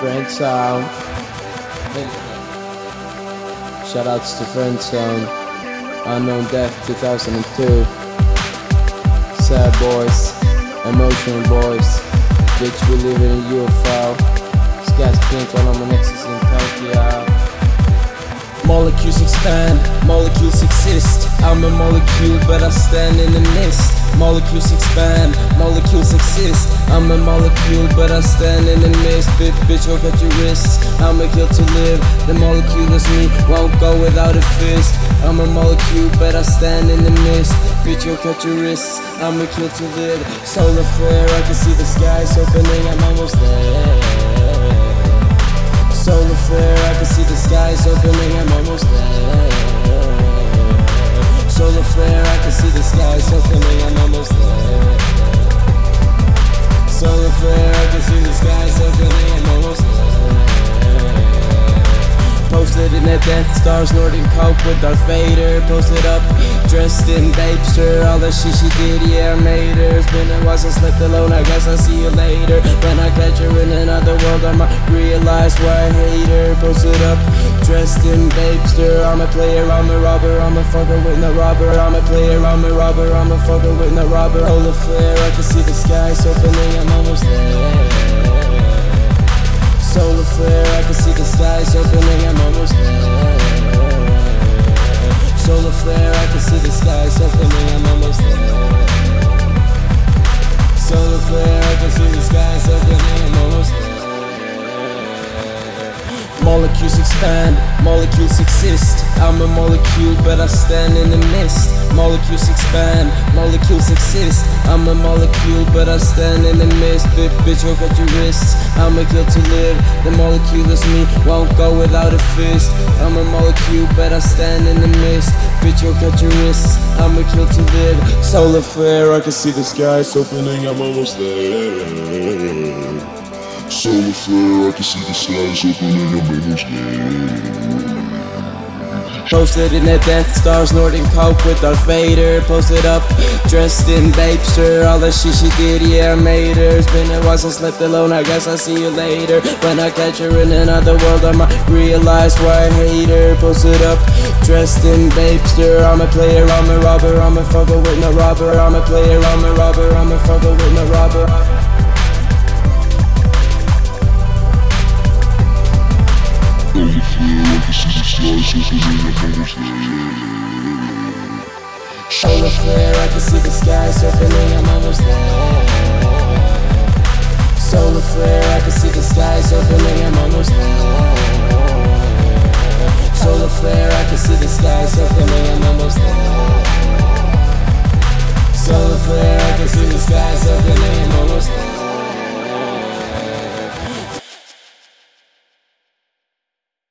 Friend Sound. Shoutouts to Friend Zone. Unknown Death 2002. Sad Boys. Emotional Boys. Bitch, we live in a UFO. Sky's pink on my nexus in Tokyo. Molecules expand, molecules exist. I'm a molecule, but I stand in the mist. Molecules expand, molecules exist. I'm a molecule, but I stand in the mist. Bitch, bitch, look at your wrists. I'm a kill to live. The molecule is me, won't go without a fist. I'm a molecule, but I stand in the mist. Bitch, you'll cut your wrists. I'm a kill to live. Solar flare, I can see the skies opening. I'm almost there. Solar flare, The opening, I'm almost there. Solar flare, I can see the skies Death Star, snorting coke with Darth Vader. Posted up, dressed in Bapesta. All the shit she did, yeah, I made her. It's been a while since slept alone, I guess I'll see you later. When I catch her in another world, I might realize why I hate her. Posted up, dressed in Bapesta. I'm a player, I'm a robber, I'm a fucker with no robber. I'm a player, I'm a robber, I'm a fucker with no robber. Solar flare, I can see the skies opening, I'm almost there. Solar flare, I can see the skies opening, I'm almost there. Solar flare, I can see the skies Molecules expand, molecules exist. I'm a molecule, but I stand in the mist. Molecules expand, molecules exist. I'm a molecule, but I stand in the mist. Bitch, bitch, look at your wrists. I'm a kill to live. The molecule is me, won't go without a fist. I'm a molecule, but I stand in the mist. Bitch, look at your wrists. I'm a kill to live. Solar flare, I can see the skies opening, I'm almost there. Solar flare, I can see the skies opening, I'm almost there. Posted in that Death Star, snorting coke with Darth Vader. Posted up, dressed in Bapesta. All the shit she did, yeah, I made her. It's been a while since I slept alone, I guess I'll see you later. When I catch her in another world, I might realize why I hate her. Posted up, dressed in Bapesta. I'm a player, I'm a robber, I'm a fucker with no robber. I'm a player, I'm a robber, I'm a fucker with no robber. Show flare, I can see the sky opening, I'm almost there. Solar flare, I can see the skies opening, I'm almost there. Solar flare, I can see the skies